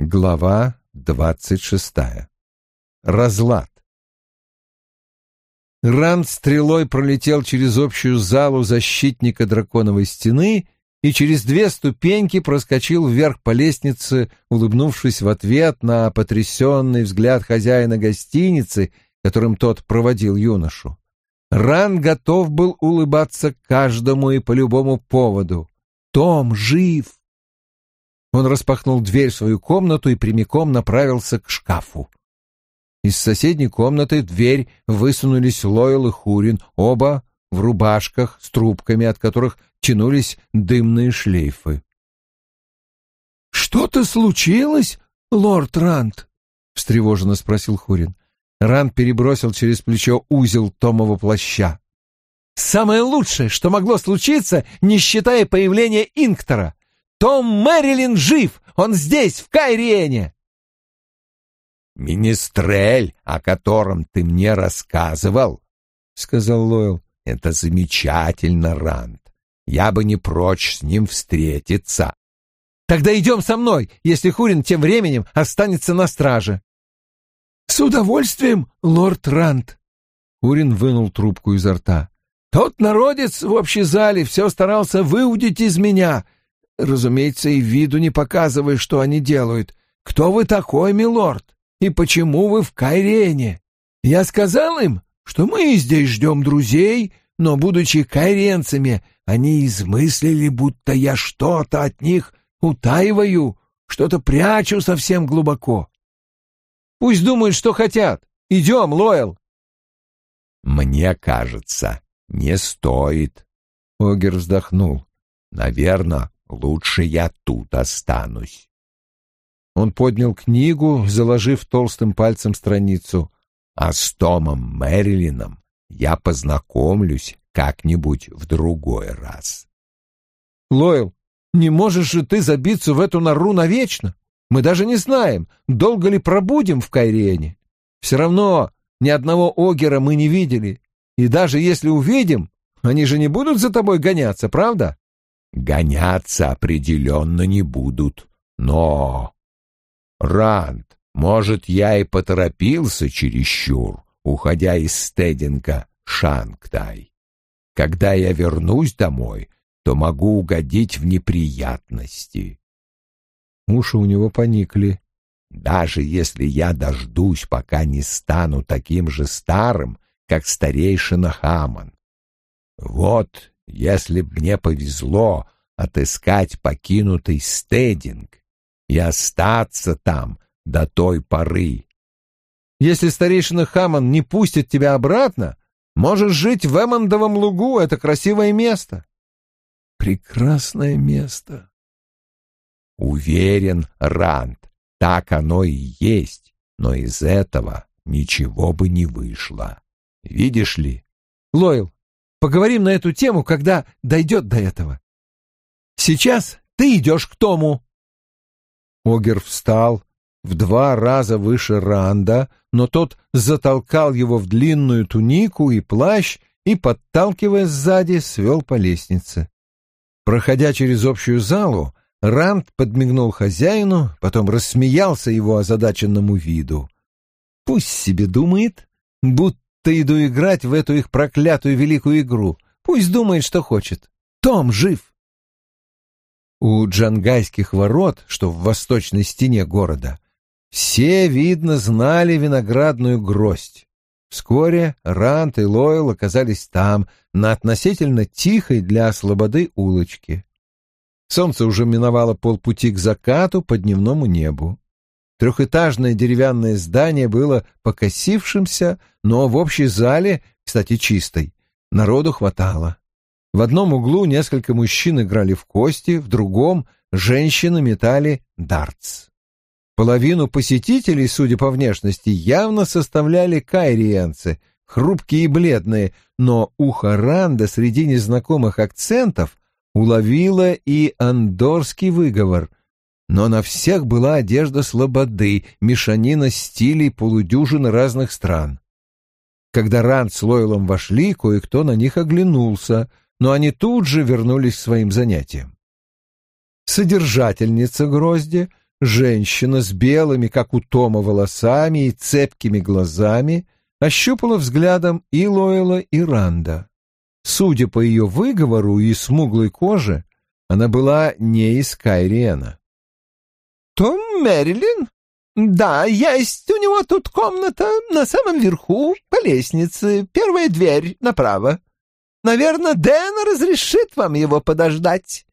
Глава двадцать шестая. Разлад. Ранд стрелой пролетел через общую залу защитника драконовой стены и через две ступеньки проскочил вверх по лестнице, улыбнувшись в ответ на потрясенный взгляд хозяина гостиницы, которым тот проводил юношу. Ран готов был улыбаться каждому и по любому поводу. Том жив! Он распахнул дверь в свою комнату и прямиком направился к шкафу. Из соседней комнаты в дверь высунулись Лойл и Хурин, оба в рубашках с трубками, от которых тянулись дымные шлейфы. «Что-то случилось, лорд Рант?» — встревоженно спросил Хурин. Рант перебросил через плечо узел Томова плаща. «Самое лучшее, что могло случиться, не считая появления Инктора. Том Мэрилин жив! Он здесь, в Кайриене!» «Министрель, о котором ты мне рассказывал», — сказал Лойл, — «это замечательно, Ранд. Я бы не прочь с ним встретиться». «Тогда идем со мной, если Хурин тем временем останется на страже». «С удовольствием, лорд Ранд». Хурин вынул трубку изо рта. «Тот народец в общей зале все старался выудить из меня. Разумеется, и виду не показывая, что они делают. Кто вы такой, милорд?» и почему вы в Кайрене? Я сказал им, что мы здесь ждем друзей, но, будучи кайренцами, они измыслили, будто я что-то от них утаиваю, что-то прячу совсем глубоко. Пусть думают, что хотят. Идем, Лоэл. Мне кажется, не стоит. Огер вздохнул. Наверное, лучше я тут останусь. Он поднял книгу, заложив толстым пальцем страницу. «А с Томом Мэрилином я познакомлюсь как-нибудь в другой раз». «Лойл, не можешь же ты забиться в эту нору навечно? Мы даже не знаем, долго ли пробудем в Кайрене. Все равно ни одного Огера мы не видели. И даже если увидим, они же не будут за тобой гоняться, правда?» «Гоняться определенно не будут. Но Ранд, может, я и поторопился чересчур, уходя из Стединга Шангтай. Когда я вернусь домой, то могу угодить в неприятности. Уши у него поникли. Даже если я дождусь, пока не стану таким же старым, как старейшина Хаман. Вот, если б мне повезло отыскать покинутый стединг, и остаться там до той поры. Если старейшина Хаман не пустит тебя обратно, можешь жить в Эммондовом лугу, это красивое место. Прекрасное место. Уверен, Ранд, так оно и есть, но из этого ничего бы не вышло. Видишь ли? Лойл, поговорим на эту тему, когда дойдет до этого. Сейчас ты идешь к Тому. Огер встал в два раза выше Ранда, но тот затолкал его в длинную тунику и плащ и, подталкивая сзади, свел по лестнице. Проходя через общую залу, Ранд подмигнул хозяину, потом рассмеялся его озадаченному виду. «Пусть себе думает, будто иду играть в эту их проклятую великую игру. Пусть думает, что хочет. Том жив!» У джангайских ворот, что в восточной стене города, все, видно, знали виноградную гроздь. Вскоре Рант и Лойл оказались там, на относительно тихой для слободы улочке. Солнце уже миновало полпути к закату по дневному небу. Трехэтажное деревянное здание было покосившимся, но в общей зале, кстати, чистой, народу хватало. В одном углу несколько мужчин играли в кости, в другом женщины метали дартс. Половину посетителей, судя по внешности, явно составляли кайриенцы, хрупкие и бледные, но ухо Ранда среди незнакомых акцентов уловило и андорский выговор. Но на всех была одежда слободы, мешанина стилей полудюжины разных стран. Когда Ранд с Лойлом вошли, кое-кто на них оглянулся — но они тут же вернулись к своим занятиям. Содержательница грозди женщина с белыми, как у Тома, волосами и цепкими глазами ощупала взглядом и Лойла, и Ранда. Судя по ее выговору и смуглой коже, она была не из Кайриена. «Том Мэрилин? Да, есть у него тут комната на самом верху, по лестнице, первая дверь направо. Наверное, Дэн разрешит вам его подождать».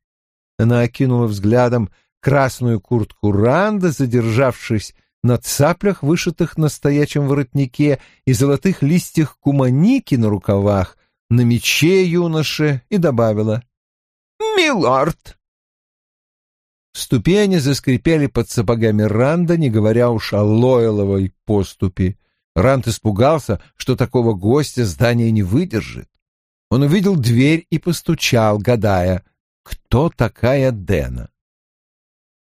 Она окинула взглядом красную куртку Ранда, задержавшись на цаплях, вышитых на стоячем воротнике, и золотых листьях куманики на рукавах, на мече юноше, и добавила «Милорд!» Ступени заскрипели под сапогами Ранда, не говоря уж о Лойловой поступе. Ранд испугался, что такого гостя здание не выдержит. Он увидел дверь и постучал, гадая, кто такая Дэна.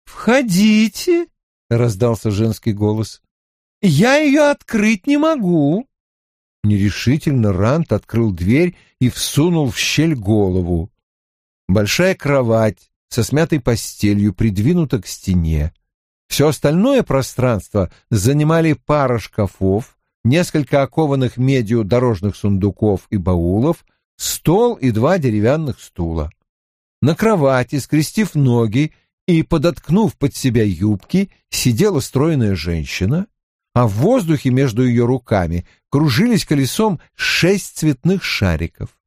«Входите!» — раздался женский голос. «Я ее открыть не могу!» Нерешительно Рант открыл дверь и всунул в щель голову. Большая кровать со смятой постелью придвинута к стене. Все остальное пространство занимали пара шкафов, несколько окованных медью дорожных сундуков и баулов, стол и два деревянных стула. На кровати, скрестив ноги и подоткнув под себя юбки, сидела стройная женщина, а в воздухе между ее руками кружились колесом шесть цветных шариков.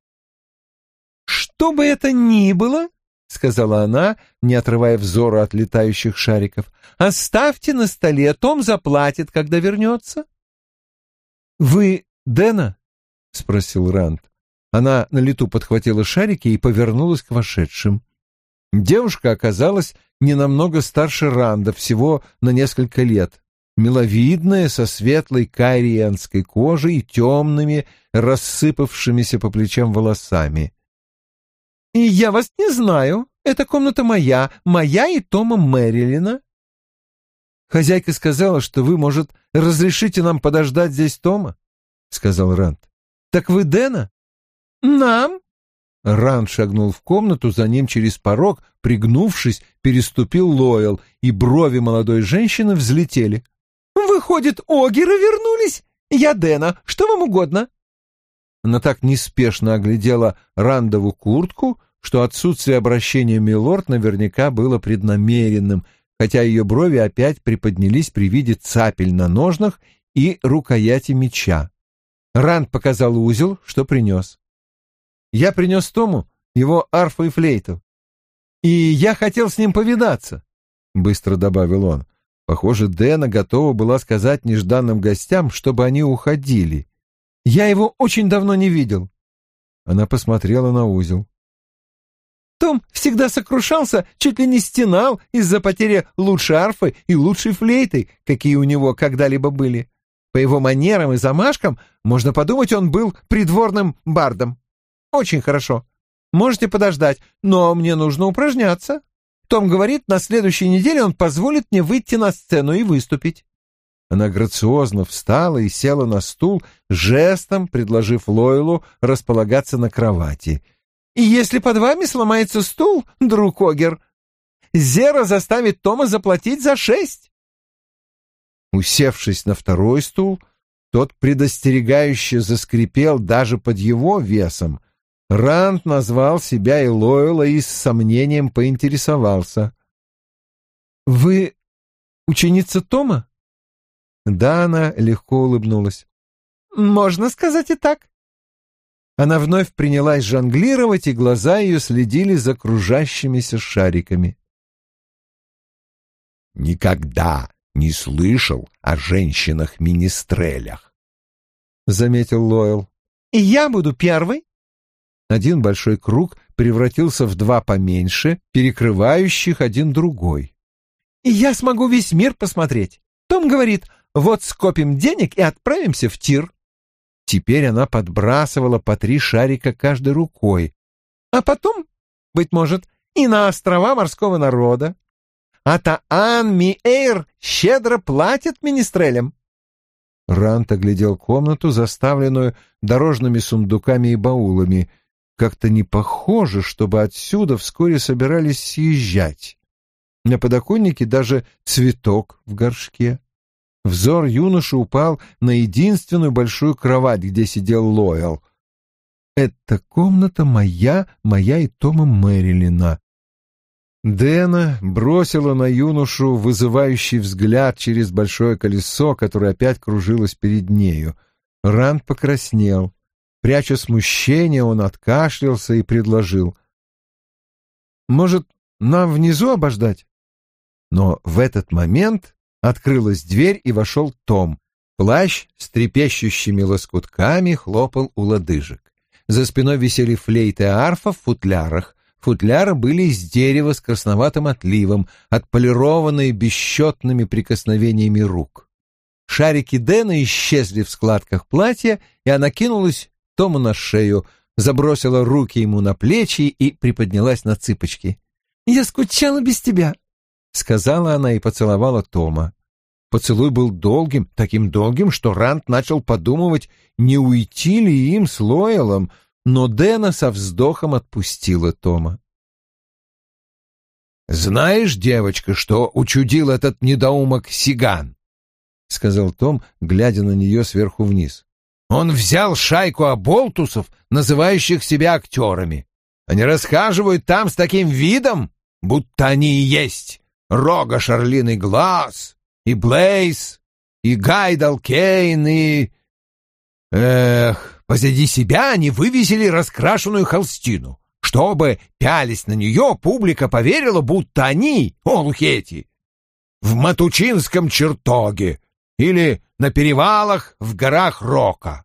«Что бы это ни было, — сказала она, не отрывая взора от летающих шариков, — оставьте на столе, Том заплатит, когда вернется». «Вы Дэна?» — спросил Ранд. Она на лету подхватила шарики и повернулась к вошедшим. Девушка оказалась не намного старше Ранда, всего на несколько лет. Миловидная, со светлой кайриенской кожей и темными, рассыпавшимися по плечам волосами. «И я вас не знаю. Эта комната моя, моя и Тома Мэрилина». «Хозяйка сказала, что вы, может, разрешите нам подождать здесь Тома?» — сказал Ранд. «Так вы Дэна?» «Нам?» Ранд шагнул в комнату, за ним через порог, пригнувшись, переступил Лойл, и брови молодой женщины взлетели. «Выходит, Огеры вернулись? Я Дэна. Что вам угодно?» Она так неспешно оглядела Рандову куртку, что отсутствие обращения милорд наверняка было преднамеренным, хотя ее брови опять приподнялись при виде цапель на ножнах и рукояти меча. Ранд показал узел, что принес. Я принес Тому его арфу и флейту. И я хотел с ним повидаться, — быстро добавил он. Похоже, Дэна готова была сказать нежданным гостям, чтобы они уходили. Я его очень давно не видел. Она посмотрела на узел. Том всегда сокрушался, чуть ли не стенал из-за потери лучшей арфы и лучшей флейты, какие у него когда-либо были. По его манерам и замашкам можно подумать, он был придворным бардом. Очень хорошо. Можете подождать, но мне нужно упражняться. Том говорит, на следующей неделе он позволит мне выйти на сцену и выступить. Она грациозно встала и села на стул, жестом предложив Лойлу располагаться на кровати. «И если под вами сломается стул, друг Огер, Зера заставит Тома заплатить за шесть». Усевшись на второй стул, тот предостерегающе заскрипел даже под его весом, Ранд назвал себя и Лойла и с сомнением поинтересовался. «Вы ученица Тома?» Да, она легко улыбнулась. «Можно сказать и так». Она вновь принялась жонглировать, и глаза ее следили за кружащимися шариками. «Никогда не слышал о женщинах-министрелях», — заметил Лойл. «И я буду первой?» Один большой круг превратился в два поменьше, перекрывающих один другой. «И я смогу весь мир посмотреть. Том говорит, вот скопим денег и отправимся в тир». Теперь она подбрасывала по три шарика каждой рукой. «А потом, быть может, и на острова морского народа. А Таан Миэйр щедро платит министрелям». Рант оглядел комнату, заставленную дорожными сундуками и баулами — как-то не похоже, чтобы отсюда вскоре собирались съезжать. На подоконнике даже цветок в горшке. Взор юноши упал на единственную большую кровать, где сидел Лоэл. «Это комната моя, моя и Тома Мэрилина». Дэна бросила на юношу вызывающий взгляд через большое колесо, которое опять кружилось перед нею. Ранд покраснел. Пряча смущение, он откашлялся и предложил. «Может, нам внизу обождать?» Но в этот момент открылась дверь, и вошел Том. Плащ с трепещущими лоскутками хлопал у лодыжек. За спиной висели флейты и арфа в футлярах. Футляры были из дерева с красноватым отливом, отполированные бесчетными прикосновениями рук. Шарики Дэна исчезли в складках платья, и она кинулась Тому на шею, забросила руки ему на плечи и приподнялась на цыпочки. «Я скучала без тебя», — сказала она и поцеловала Тома. Поцелуй был долгим, таким долгим, что Рант начал подумывать, не уйти ли им с Лойлом, но Дэна со вздохом отпустила Тома. «Знаешь, девочка, что учудил этот недоумок Сиган?» — сказал Том, глядя на нее сверху вниз. «Он взял шайку оболтусов, называющих себя актерами. Они расхаживают там с таким видом, будто они и есть Рога Шарлиный Глаз, и Блейз, и Гайдал Кейн, и... Эх, позади себя они вывесили раскрашенную холстину, чтобы, пялись на нее, публика поверила, будто они, олухети, в Матучинском чертоге или на перевалах в горах Рока.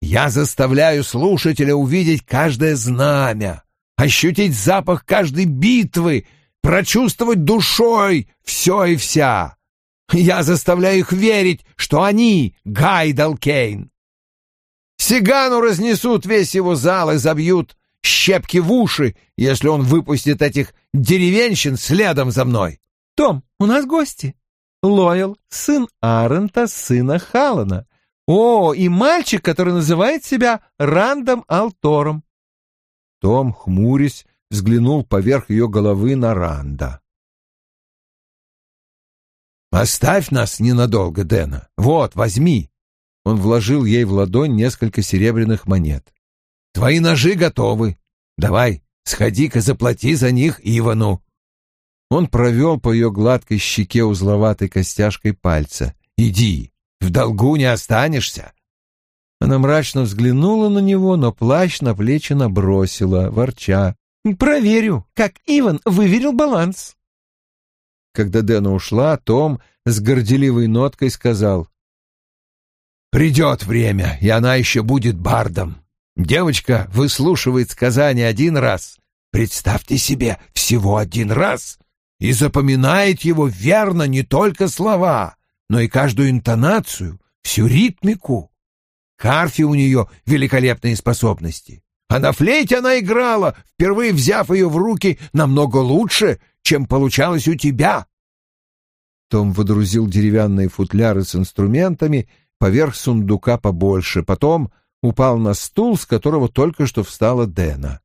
Я заставляю слушателя увидеть каждое знамя, ощутить запах каждой битвы, прочувствовать душой все и вся. Я заставляю их верить, что они Гайдал Кейн. Сигану разнесут весь его зал и забьют щепки в уши, если он выпустит этих деревенщин следом за мной. Том, у нас гости. Лойл, сын Арента, сына Халана. О, и мальчик, который называет себя Рандом Алтором. Том, хмурясь, взглянул поверх ее головы на Ранда. «Оставь нас ненадолго, Дэна. Вот, возьми». Он вложил ей в ладонь несколько серебряных монет. «Твои ножи готовы. Давай, сходи-ка заплати за них Ивану». Он провел по ее гладкой щеке узловатой костяшкой пальца. «Иди, в долгу не останешься». Она мрачно взглянула на него, но плащ на плечи набросила, ворча. «Проверю, как Иван выверил баланс». Когда Дэна ушла, Том с горделивой ноткой сказал. «Придет время, и она еще будет бардом. Девочка выслушивает сказание один раз, представьте себе, всего один раз, и запоминает его верно не только слова, но и каждую интонацию, всю ритмику. Карфи у нее великолепные способности. А на флейте она играла, впервые взяв ее в руки намного лучше, чем получалось у тебя. Том водрузил деревянные футляры с инструментами поверх сундука побольше, потом упал на стул, с которого только что встала Дэна.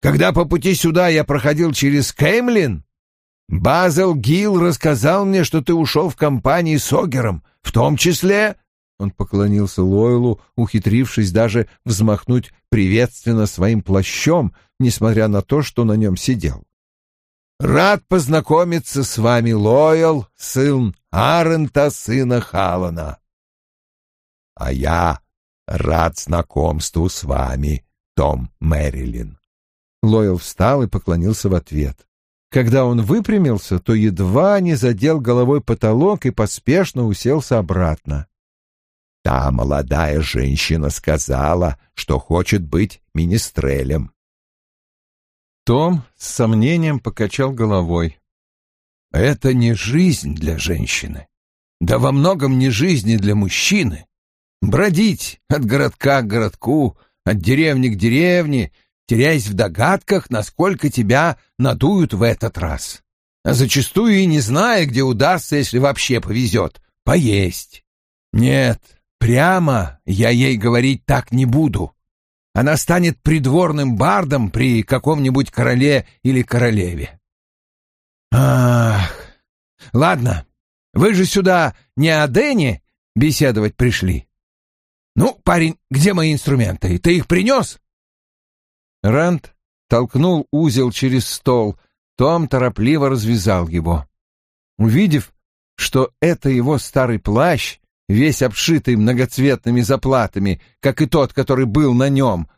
«Когда по пути сюда я проходил через Кеймлин, Базел Гилл рассказал мне, что ты ушел в компании с Огером, в том числе...» Он поклонился Лойлу, ухитрившись даже взмахнуть приветственно своим плащом, несмотря на то, что на нем сидел. Рад познакомиться с вами, Лойл, сын Арента, сына Халана. А я рад знакомству с вами, Том Мэрилин. Лойл встал и поклонился в ответ. Когда он выпрямился, то едва не задел головой потолок и поспешно уселся обратно. Та молодая женщина сказала, что хочет быть министрелем. Том с сомнением покачал головой. «Это не жизнь для женщины. Да во многом не жизни для мужчины. Бродить от городка к городку, от деревни к деревне, теряясь в догадках, насколько тебя надуют в этот раз. А зачастую и не зная, где удастся, если вообще повезет, поесть. Нет, прямо я ей говорить так не буду. Она станет придворным бардом при каком-нибудь короле или королеве. Ах, ладно, вы же сюда не о Дэне беседовать пришли. Ну, парень, где мои инструменты? Ты их принес? Рэнд толкнул узел через стол, Том торопливо развязал его. Увидев, что это его старый плащ, весь обшитый многоцветными заплатами, как и тот, который был на нем,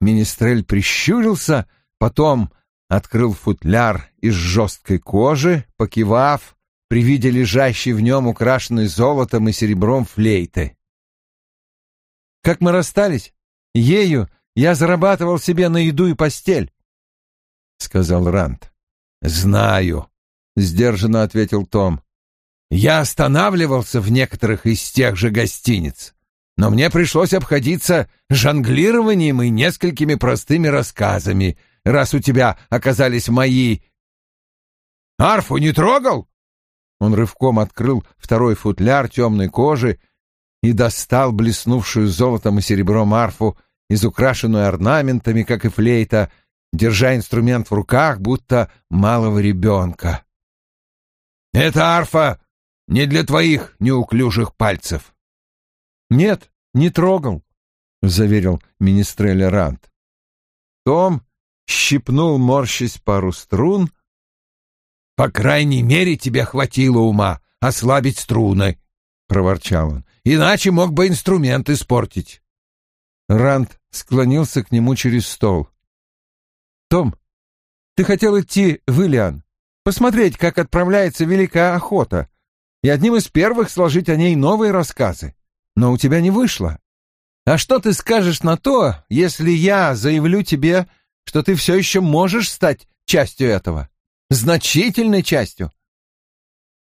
Министрель прищурился, потом открыл футляр из жесткой кожи, покивав при виде лежащей в нем украшенной золотом и серебром флейты. «Как мы расстались, ею я зарабатывал себе на еду и постель», — сказал Рант. «Знаю», — сдержанно ответил Том. «Я останавливался в некоторых из тех же гостиниц, но мне пришлось обходиться жонглированием и несколькими простыми рассказами, раз у тебя оказались мои...» «Арфу не трогал?» Он рывком открыл второй футляр темной кожи и достал блеснувшую золотом и серебром арфу, изукрашенную орнаментами, как и флейта, держа инструмент в руках, будто малого ребенка. «Это арфа не для твоих неуклюжих пальцев». «Нет, не трогал», — заверил министреля Рант. Том щипнул, морщись пару струн. «По крайней мере, тебе хватило ума ослабить струны», — проворчал он. «Иначе мог бы инструмент испортить». Ранд склонился к нему через стол. «Том, ты хотел идти в Ильян, посмотреть, как отправляется Великая Охота, и одним из первых сложить о ней новые рассказы. Но у тебя не вышло. А что ты скажешь на то, если я заявлю тебе, что ты все еще можешь стать частью этого? Значительной частью?»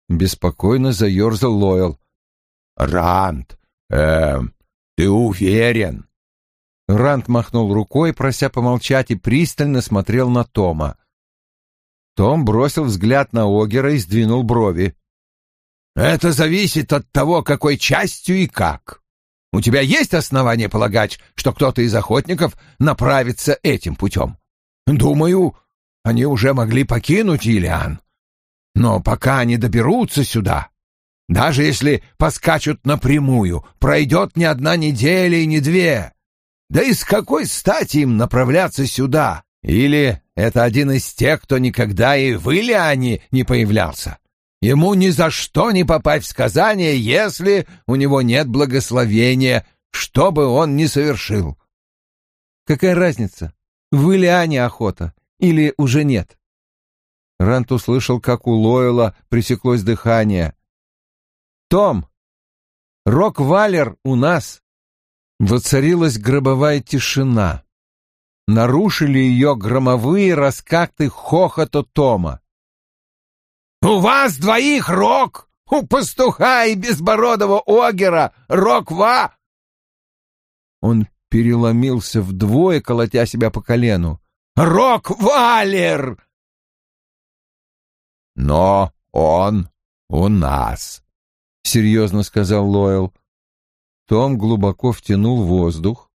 Беспокойно заерзал Лойл. «Ранд, эм, ты уверен?» Рант махнул рукой, прося помолчать, и пристально смотрел на Тома. Том бросил взгляд на Огера и сдвинул брови. «Это зависит от того, какой частью и как. У тебя есть основания полагать, что кто-то из охотников направится этим путем? Думаю, они уже могли покинуть Илиан. Но пока они доберутся сюда, даже если поскачут напрямую, пройдет не одна неделя и не две. Да и с какой стати им направляться сюда? Или это один из тех, кто никогда и в Илиане не появлялся? Ему ни за что не попасть в сказание, если у него нет благословения, что бы он ни совершил. Какая разница, в Илиане охота или уже нет? Рант услышал, как у Лойла пресеклось дыхание. «Том, Рок-Валер у нас!» Воцарилась гробовая тишина. Нарушили ее громовые раскаты хохота Тома. «У вас двоих рок! У пастуха и безбородого огера рок-ва!» Он переломился вдвое, колотя себя по колену. «Рок-валер!» «Но он у нас», — серьезно сказал Лойл. Том глубоко втянул воздух.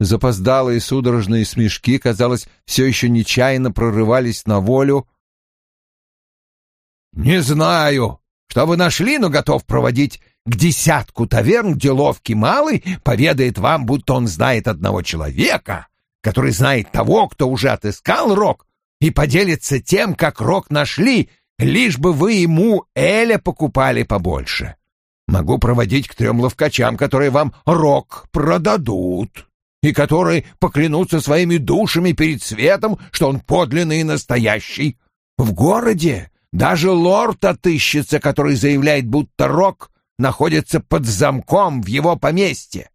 Запоздалые судорожные смешки, казалось, все еще нечаянно прорывались на волю. «Не знаю, что вы нашли, но готов проводить к десятку таверн, где ловкий малый поведает вам, будто он знает одного человека, который знает того, кто уже отыскал рог, и поделится тем, как рог нашли, лишь бы вы ему Эля покупали побольше. Могу проводить к трем ловкачам, которые вам рог продадут, и которые поклянутся своими душами перед светом, что он подлинный и настоящий. В городе даже лорд отыщется, который заявляет, будто рог находится под замком в его поместье.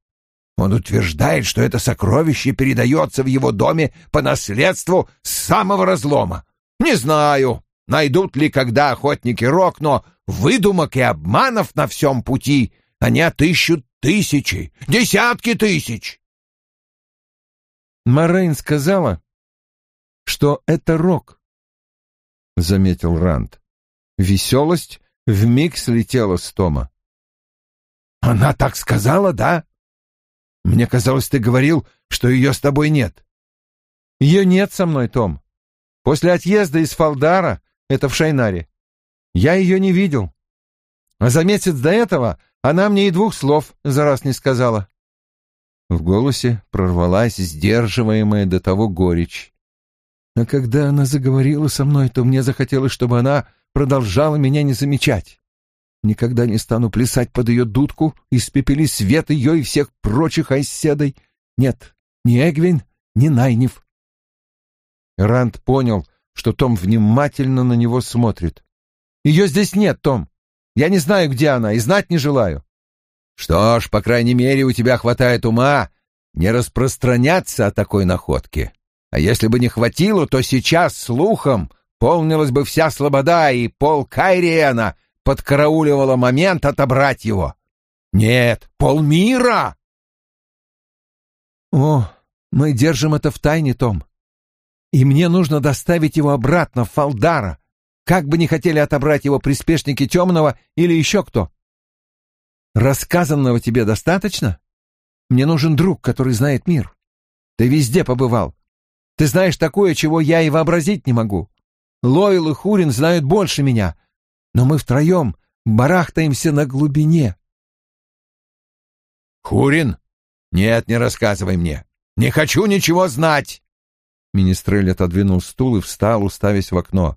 Он утверждает, что это сокровище передается в его доме по наследству с самого разлома. Не знаю, найдут ли когда охотники рог, но выдумок и обманов на всем пути они отыщут тысячи, десятки тысяч. Морейн сказала, что это рок, — заметил Ранд. Веселость вмиг слетела с Тома. «Она так сказала, да? Мне казалось, ты говорил, что ее с тобой нет». «Ее нет со мной, Том. После отъезда из Фалдара это в Шайнаре. Я ее не видел. А за месяц до этого она мне и двух слов за раз не сказала. В голосе прорвалась сдерживаемая до того горечь. А когда она заговорила со мной, то мне захотелось, чтобы она продолжала меня не замечать. Никогда не стану плясать под ее дудку, испепели свет ее и всех прочих айседой. Нет, ни Эгвин, ни Найнев. Ранд понял, что Том внимательно на него смотрит. «Ее здесь нет, Том. Я не знаю, где она, и знать не желаю». «Что ж, по крайней мере, у тебя хватает ума не распространяться о такой находке. А если бы не хватило, то сейчас слухом полнилась бы вся слобода, и пол Кайриена подкарауливала момент отобрать его. Нет, полмира!» «О, мы держим это в тайне, Том. И мне нужно доставить его обратно в Фалдара, как бы не хотели отобрать его приспешники Темного или еще кто. Рассказанного тебе достаточно? Мне нужен друг, который знает мир. Ты везде побывал. Ты знаешь такое, чего я и вообразить не могу. Лойл и Хурин знают больше меня, но мы втроем барахтаемся на глубине. Хурин? Нет, не рассказывай мне. Не хочу ничего знать. Министрель отодвинул стул и встал, уставясь в окно.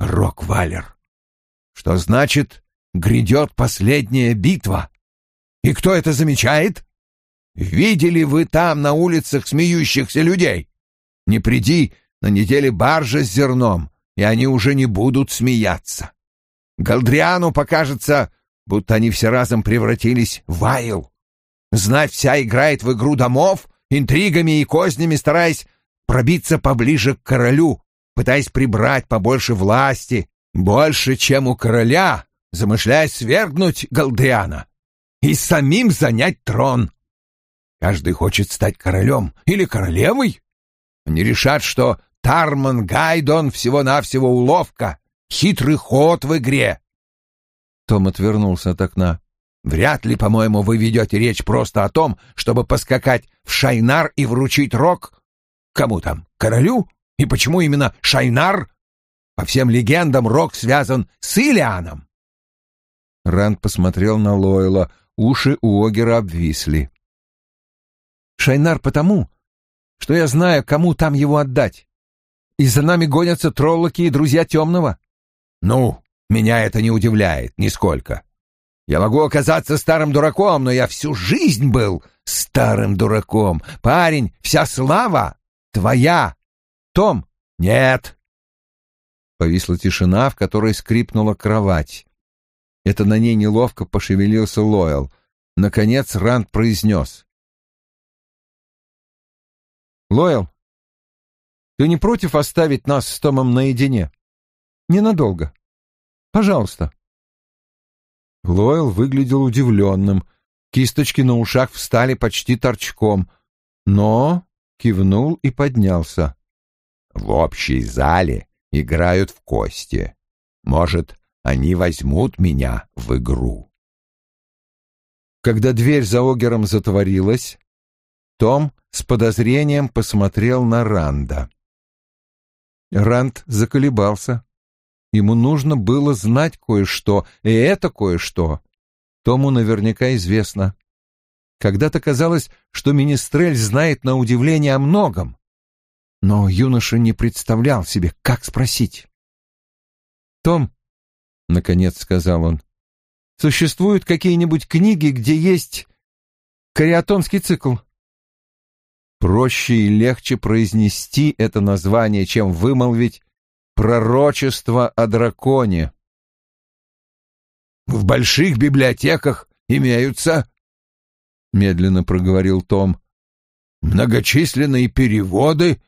Рок-Валер. Что значит «грядет последняя битва»? И кто это замечает? Видели вы там на улицах смеющихся людей? Не приди на неделе баржа с зерном, и они уже не будут смеяться. Галдриану покажется, будто они все разом превратились в айл. Знать вся играет в игру домов, интригами и кознями стараясь пробиться поближе к королю, пытаясь прибрать побольше власти, больше, чем у короля, замышляя свергнуть Галдриана и самим занять трон. Каждый хочет стать королем или королевой. Они решат, что Тарман Гайдон всего-навсего уловка, хитрый ход в игре. Том отвернулся от окна. Вряд ли, по-моему, вы ведете речь просто о том, чтобы поскакать в Шайнар и вручить рог Кому там? Королю? И почему именно Шайнар? По всем легендам Рок связан с Илианом. Ранд посмотрел на Лойла, уши у Огера обвисли. Шайнар потому, что я знаю, кому там его отдать. И за нами гонятся троллоки и друзья темного. Ну, меня это не удивляет нисколько. Я могу оказаться старым дураком, но я всю жизнь был старым дураком. Парень, вся слава Твоя! Том! Нет!» Повисла тишина, в которой скрипнула кровать. Это на ней неловко пошевелился Лойл. Наконец Ранд произнес. «Лойл, ты не против оставить нас с Томом наедине? Ненадолго. Пожалуйста». Лойл выглядел удивленным. Кисточки на ушах встали почти торчком. Но кивнул и поднялся. В общей зале играют в кости. Может, они возьмут меня в игру. Когда дверь за Огером затворилась, том с подозрением посмотрел на Ранда. Ранд заколебался. Ему нужно было знать кое-что, и это кое-что Тому наверняка известно. Когда-то казалось, что Министрель знает на удивление о многом. Но юноша не представлял себе, как спросить. «Том», — наконец сказал он, — «существуют какие-нибудь книги, где есть кариатонский цикл?» Проще и легче произнести это название, чем вымолвить «пророчество о драконе». «В больших библиотеках имеются — медленно проговорил Том. «Многочисленные переводы,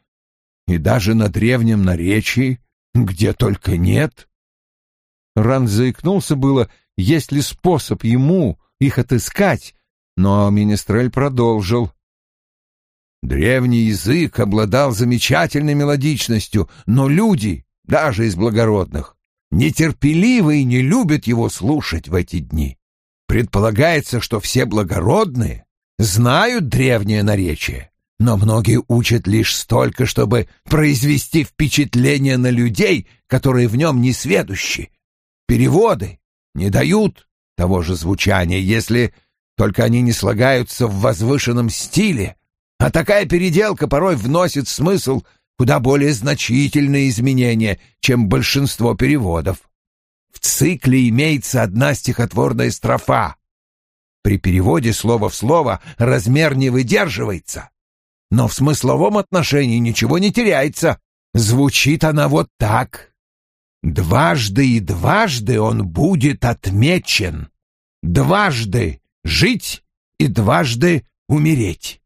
и даже на древнем наречии, где только нет». Ран заикнулся было, есть ли способ ему их отыскать, но Министрель продолжил. Древний язык обладал замечательной мелодичностью, но люди, даже из благородных, нетерпеливы и не любят его слушать в эти дни. Предполагается, что все благородные знают древнее наречие, но многие учат лишь столько, чтобы произвести впечатление на людей, которые в нем не сведущи. Переводы не дают того же звучания, если только они не слагаются в возвышенном стиле, а такая переделка порой вносит смысл куда более значительные изменения, чем большинство переводов. В цикле имеется одна стихотворная строфа. При переводе слово в слово размер не выдерживается но в смысловом отношении ничего не теряется. Звучит она вот так. Дважды и дважды он будет отмечен. Дважды жить и дважды умереть.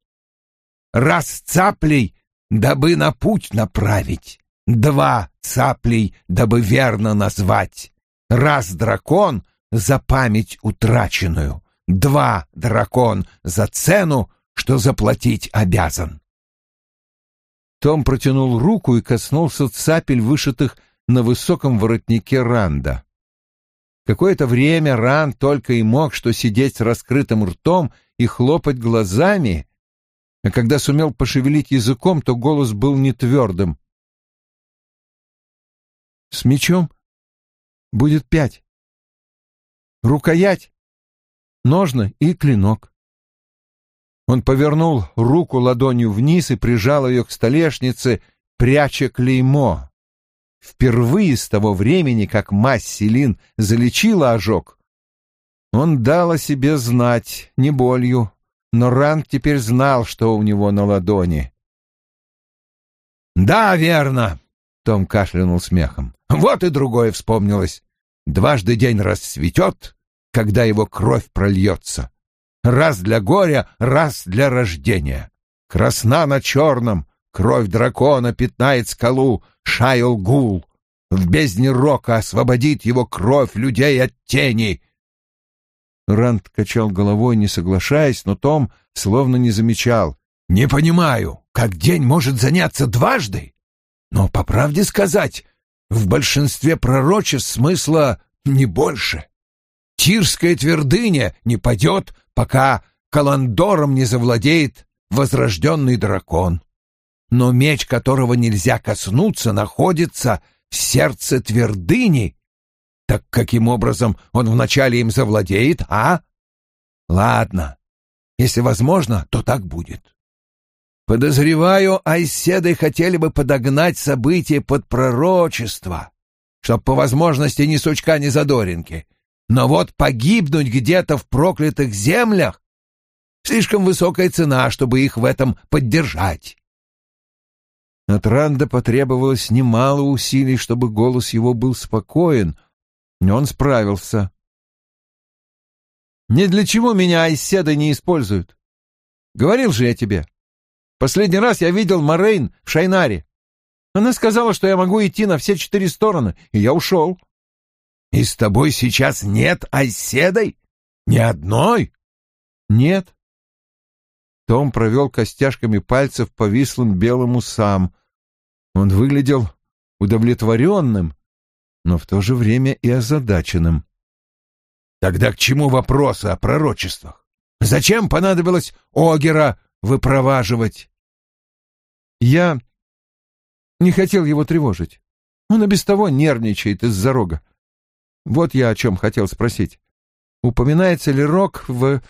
Раз цаплей, дабы на путь направить. Два цаплей, дабы верно назвать. Раз дракон за память утраченную. Два дракон за цену, что заплатить обязан. Том протянул руку и коснулся цапель, вышитых на высоком воротнике Ранда. Какое-то время Ран только и мог что сидеть с раскрытым ртом и хлопать глазами, а когда сумел пошевелить языком, то голос был не твердым. «С мечом будет пять. Рукоять, ножны и клинок. Он повернул руку ладонью вниз и прижал ее к столешнице, пряча клеймо. Впервые с того времени, как мазь Селин залечила ожог, он дал о себе знать, не болью, но Ранд теперь знал, что у него на ладони. «Да, верно!» — Том кашлянул смехом. «Вот и другое вспомнилось. Дважды день расцветет, когда его кровь прольется. Раз для горя, раз для рождения. Красна на черном, кровь дракона пятнает скалу, Шайл Гул. В бездне рока освободит его кровь людей от тени. Ранд качал головой, не соглашаясь, но Том словно не замечал. «Не понимаю, как день может заняться дважды? Но, по правде сказать, в большинстве пророчеств смысла не больше. Тирская твердыня не падет, пока Каландором не завладеет возрожденный дракон. Но меч, которого нельзя коснуться, находится в сердце твердыни. Так каким образом он вначале им завладеет, а? Ладно, если возможно, то так будет. Подозреваю, айседы хотели бы подогнать события под пророчество, чтоб по возможности ни сучка, ни задоринки, но вот погибнуть где-то в проклятых землях — слишком высокая цена, чтобы их в этом поддержать. От Ранда потребовалось немало усилий, чтобы голос его был спокоен, он справился. «Не для чего меня Айседа не используют. Говорил же я тебе. Последний раз я видел Морейн в Шайнаре. Она сказала, что я могу идти на все четыре стороны, и я ушел. И с тобой сейчас нет оседой? Ни одной? Нет. Том провел костяшками пальцев по вислым белым усам. Он выглядел удовлетворенным, но в то же время и озадаченным. Тогда к чему вопросы о пророчествах? Зачем понадобилось Огера выпроваживать? Я не хотел его тревожить. Он и без того нервничает из-за рога. Вот я о чем хотел спросить. Упоминается ли Рок в...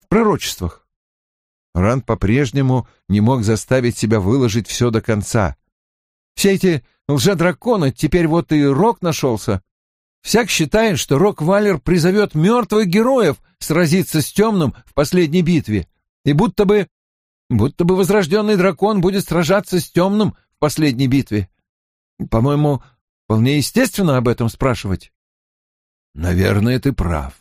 в пророчествах? Ранд по-прежнему не мог заставить себя выложить все до конца. Все эти лжедраконы, теперь вот и Рок нашелся. Всяк считает, что Рок-Валер призовет мертвых героев сразиться с темным в последней битве, и будто бы... будто бы возрожденный дракон будет сражаться с темным в последней битве. По-моему, Вполне естественно об этом спрашивать. Наверное, ты прав.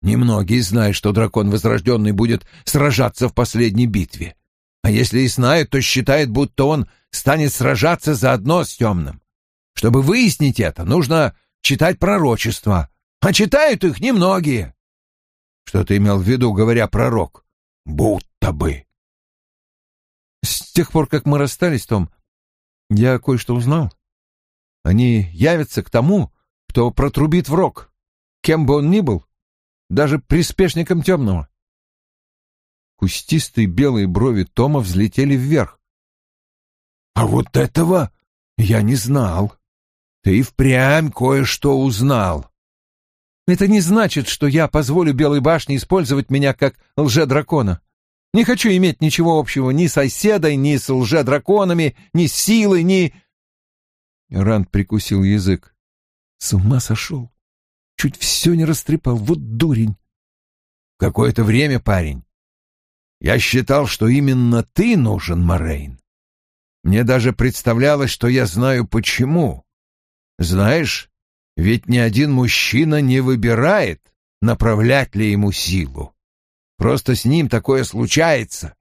Немногие знают, что дракон Возрожденный будет сражаться в последней битве. А если и знают, то считают, будто он станет сражаться заодно с темным. Чтобы выяснить это, нужно читать пророчества. А читают их немногие. Что ты имел в виду, говоря пророк? Будто бы. С тех пор, как мы расстались, Том, я кое-что узнал. Они явятся к тому, кто протрубит в рог, кем бы он ни был, даже приспешником темного. Кустистые белые брови Тома взлетели вверх. «А вот этого я не знал. Ты впрямь кое-что узнал». «Это не значит, что я позволю Белой башне использовать меня как лже-дракона. Не хочу иметь ничего общего ни с оседой, ни с лже-драконами, ни с силой, ни...» Ранд прикусил язык. С ума сошел. Чуть все не растрепал. Вот дурень. Какое-то время, парень, я считал, что именно ты нужен, Морейн. Мне даже представлялось, что я знаю почему. Знаешь, ведь ни один мужчина не выбирает, направлять ли ему силу. Просто с ним такое случается.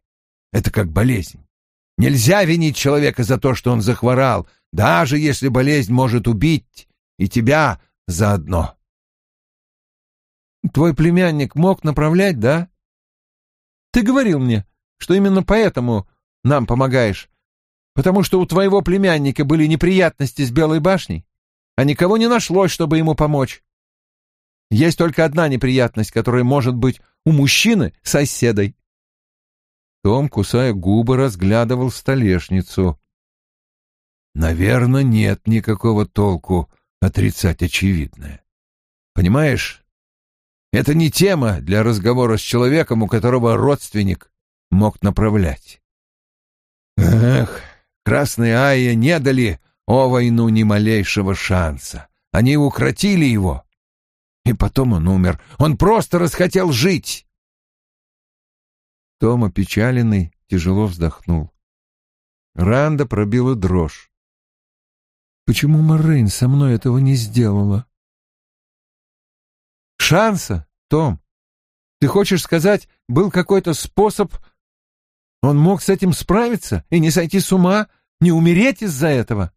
Это как болезнь. Нельзя винить человека за то, что он захворал, даже если болезнь может убить и тебя заодно. Твой племянник мог направлять, да? Ты говорил мне, что именно поэтому нам помогаешь, потому что у твоего племянника были неприятности с Белой башней, а никого не нашлось, чтобы ему помочь. Есть только одна неприятность, которая может быть у мужчины соседой. Том, кусая губы, разглядывал столешницу. Наверное, нет никакого толку отрицать очевидное. Понимаешь, это не тема для разговора с человеком, у которого родственник мог направлять. Эх, красные Айя не дали о войну ни малейшего шанса. Они укротили его. И потом он умер. Он просто расхотел жить. Том, опечаленный, тяжело вздохнул. Ранда пробила дрожь. Почему Морейн со мной этого не сделала? Шанса, Том. Ты хочешь сказать, был какой-то способ... Он мог с этим справиться и не сойти с ума, не умереть из-за этого?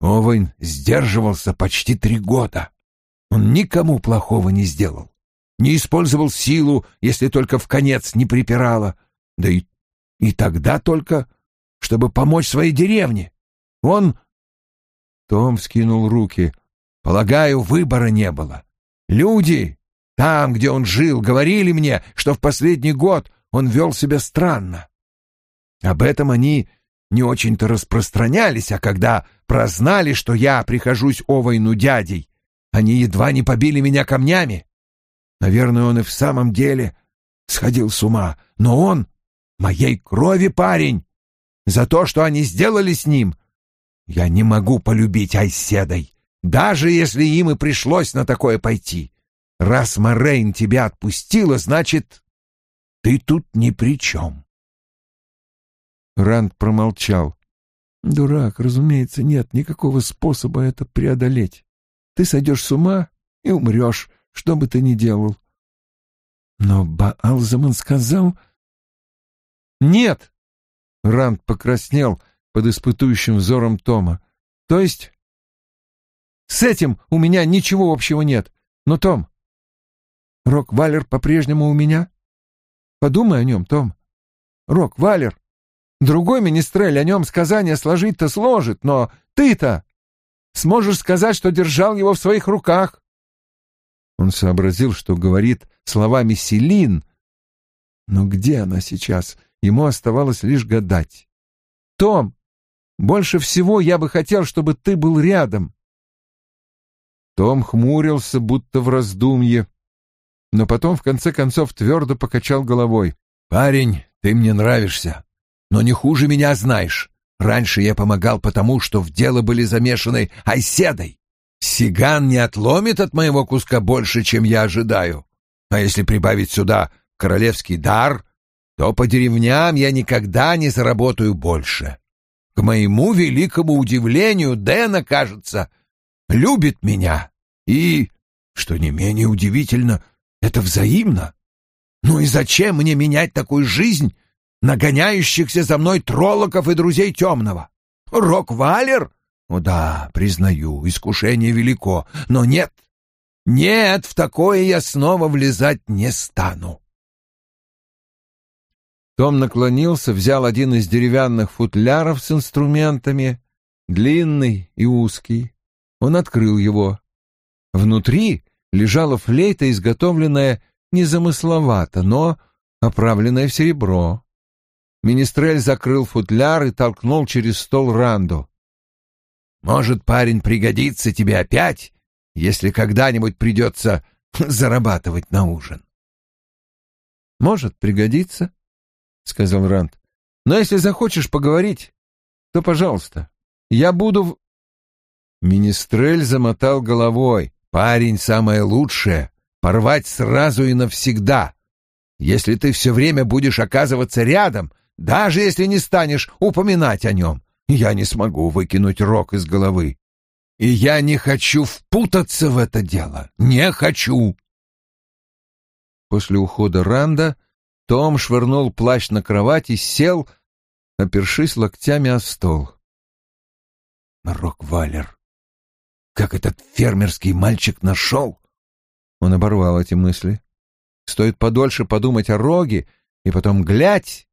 Овен сдерживался почти три года. Он никому плохого не сделал. Не использовал силу, если только в конец не припирало. Да и, и тогда только, чтобы помочь своей деревне. Он том вскинул руки. «Полагаю, выбора не было. Люди, там, где он жил, говорили мне, что в последний год он вел себя странно. Об этом они не очень-то распространялись, а когда прознали, что я прихожусь о войну дядей, они едва не побили меня камнями. Наверное, он и в самом деле сходил с ума, но он моей крови парень. За то, что они сделали с ним, я не могу полюбить Айседой, даже если им и пришлось на такое пойти. Раз Морейн тебя отпустила, значит, ты тут ни при чем. Ранд промолчал. Дурак, разумеется, нет никакого способа это преодолеть. Ты сойдешь с ума и умрешь, что бы ты ни делал. Но Баалзаман сказал... Нет! Ранд покраснел, — под испытующим взором Тома. «То есть...» «С этим у меня ничего общего нет. Но, Том, Рок-Валер по-прежнему у меня? Подумай о нем, Том. Рок-Валер. Другой министрель о нем сказания сложить-то сложит, но ты-то сможешь сказать, что держал его в своих руках». Он сообразил, что говорит словами Селин, но где она сейчас? Ему оставалось лишь гадать. «Том, больше всего я бы хотел, чтобы ты был рядом. Том хмурился, будто в раздумье, но потом в конце концов твердо покачал головой. «Парень, ты мне нравишься, но не хуже меня знаешь. Раньше я помогал потому, что в дело были замешаны Айседой. Сиган не отломит от моего куска больше, чем я ожидаю. А если прибавить сюда королевский дар, то по деревням я никогда не заработаю больше. К моему великому удивлению, Дэна, кажется, любит меня. И, что не менее удивительно, это взаимно. Ну и зачем мне менять такую жизнь нагоняющихся за мной троллоков и друзей темного? Рок-валер? О да, признаю, искушение велико, но нет, нет, в такое я снова влезать не стану. Том наклонился, взял один из деревянных футляров с инструментами, длинный и узкий. Он открыл его. Внутри лежала флейта, изготовленная незамысловато, но оправленное в серебро. Министрель закрыл футляр и толкнул через стол Ранду. «Может, парень пригодится тебе опять, если когда-нибудь придется зарабатывать на ужин». «Может, пригодится», — сказал Ранд. «Но если захочешь поговорить, то, пожалуйста, я буду...» Министрель замотал головой. «Парень самое лучшее. Порвать сразу и навсегда. Если ты все время будешь оказываться рядом, даже если не станешь упоминать о нем, я не смогу выкинуть рог из головы. И я не хочу впутаться в это дело. Не хочу!» После ухода Ранда том швырнул плащ на кровать и сел, опершись локтями о стол. Рок-валер. Как этот фермерский мальчик нашел? Он оборвал эти мысли. Стоит подольше подумать о роге, и потом глядь,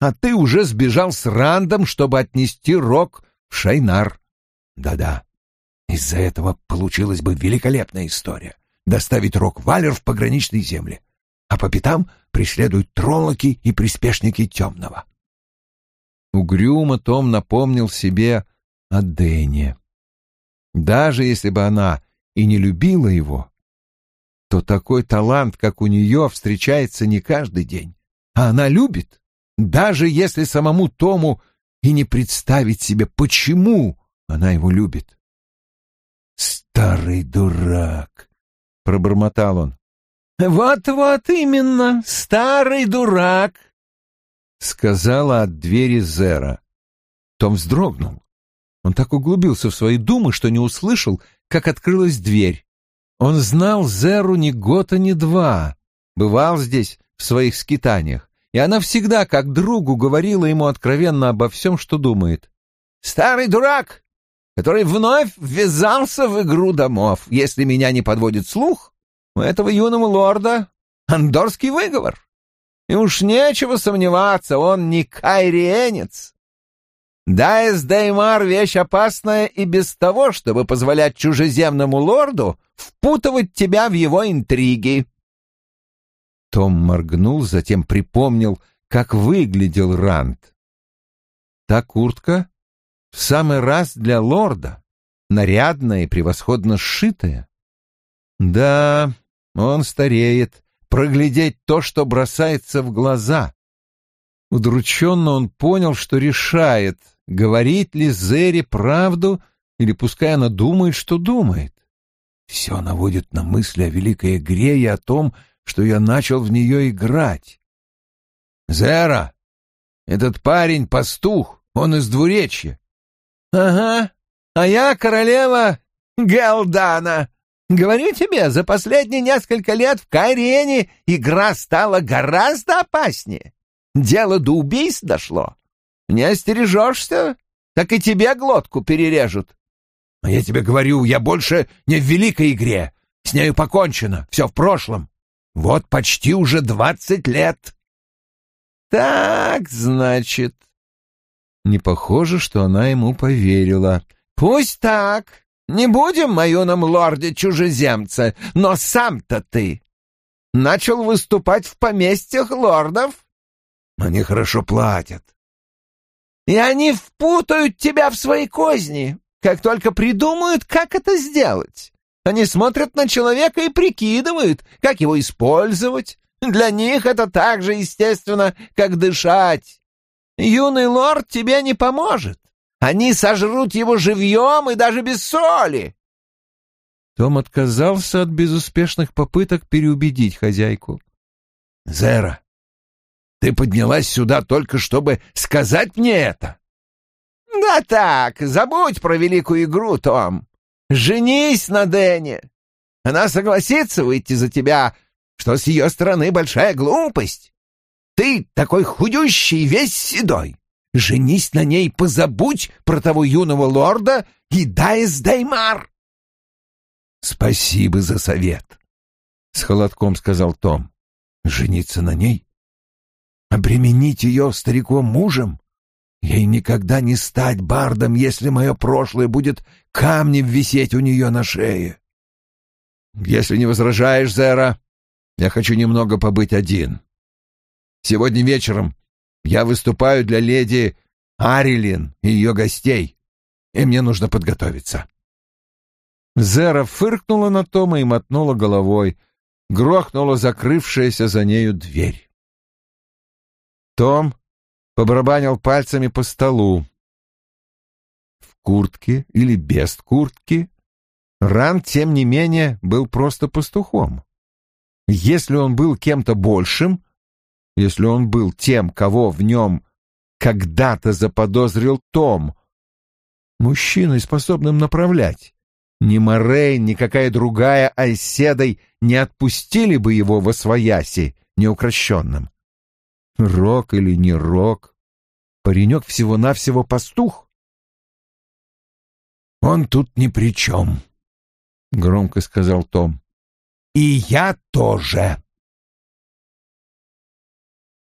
а ты уже сбежал с Рандом, чтобы отнести рог в Шайнар. Да-да, из-за этого получилась бы великолепная история. Доставить рок-валер в пограничные земли а по пятам преследуют троллоки и приспешники темного. Угрюмо Том напомнил себе о Дэне. Даже если бы она и не любила его, то такой талант, как у нее, встречается не каждый день. А она любит, даже если самому Тому и не представить себе, почему она его любит. «Старый дурак!» — пробормотал он. «Вот-вот именно, старый дурак!» — сказала от двери Зера. Том вздрогнул. Он так углубился в свои думы, что не услышал, как открылась дверь. Он знал Зеру ни года, ни два, бывал здесь в своих скитаниях, и она всегда, как другу, говорила ему откровенно обо всем, что думает. «Старый дурак, который вновь ввязался в игру домов, если меня не подводит слух, у этого юного лорда андорский выговор. И уж нечего сомневаться, он не кайриенец. Дайс Деймар — вещь опасная и без того, чтобы позволять чужеземному лорду впутывать тебя в его интриги. Том моргнул, затем припомнил, как выглядел Ранд. Та куртка в самый раз для лорда, нарядная и превосходно сшитая. Да, он стареет, проглядеть то, что бросается в глаза. Удрученно он понял, что решает, говорить ли Зере правду или пускай она думает, что думает. Все наводит на мысли о великой игре и о том, что я начал в нее играть. «Зера, этот парень — пастух, он из двуречья». «Ага, а я королева Галдана», Говорю тебе, за последние несколько лет в Кайрене игра стала гораздо опаснее. Дело до убийств дошло. Не остережешься, так и тебе глотку перережут. Я тебе говорю, я больше не в великой игре. С нею покончено, все в прошлом. Вот почти уже двадцать лет. Так, значит. Не похоже, что она ему поверила. Пусть так. Не будем, мой юном лорде чужеземца, но сам-то ты начал выступать в поместьях лордов. Они хорошо платят. И они впутают тебя в свои козни, как только придумают, как это сделать. Они смотрят на человека и прикидывают, как его использовать. Для них это так же естественно, как дышать. Юный лорд тебе не поможет. Они сожрут его живьем и даже без соли. Том отказался от безуспешных попыток переубедить хозяйку. «Зера, ты поднялась сюда только чтобы сказать мне это?» «Да так, забудь про великую игру, Том. Женись на Дэне. Она согласится выйти за тебя, что с ее стороны большая глупость. Ты такой худющий, весь седой. Женись на ней, позабудь про того юного лорда и дай Даймар. Спасибо за совет, — с холодком сказал Том. Жениться на ней? Обременить ее стариком мужем? Ей никогда не стать бардом, если мое прошлое будет камнем висеть у нее на шее. Если не возражаешь, Зера, я хочу немного побыть один. Сегодня вечером я выступаю для леди Арилин и ее гостей, и мне нужно подготовиться». Зера фыркнула на Тома и мотнула головой. Грохнула закрывшаяся за нею дверь. Том побарабанил пальцами по столу. В куртке или без куртки Ран, тем не менее, был просто пастухом. Если он был кем-то большим, если он был тем, кого в нем когда-то заподозрил Том, мужчиной, способным направлять, ни Морей, ни какая другая Айседой не отпустили бы его во свояси неукрощенным. Рок или не рок, паренек всего-навсего пастух. «Он тут ни при чем», — громко сказал Том. «И я тоже».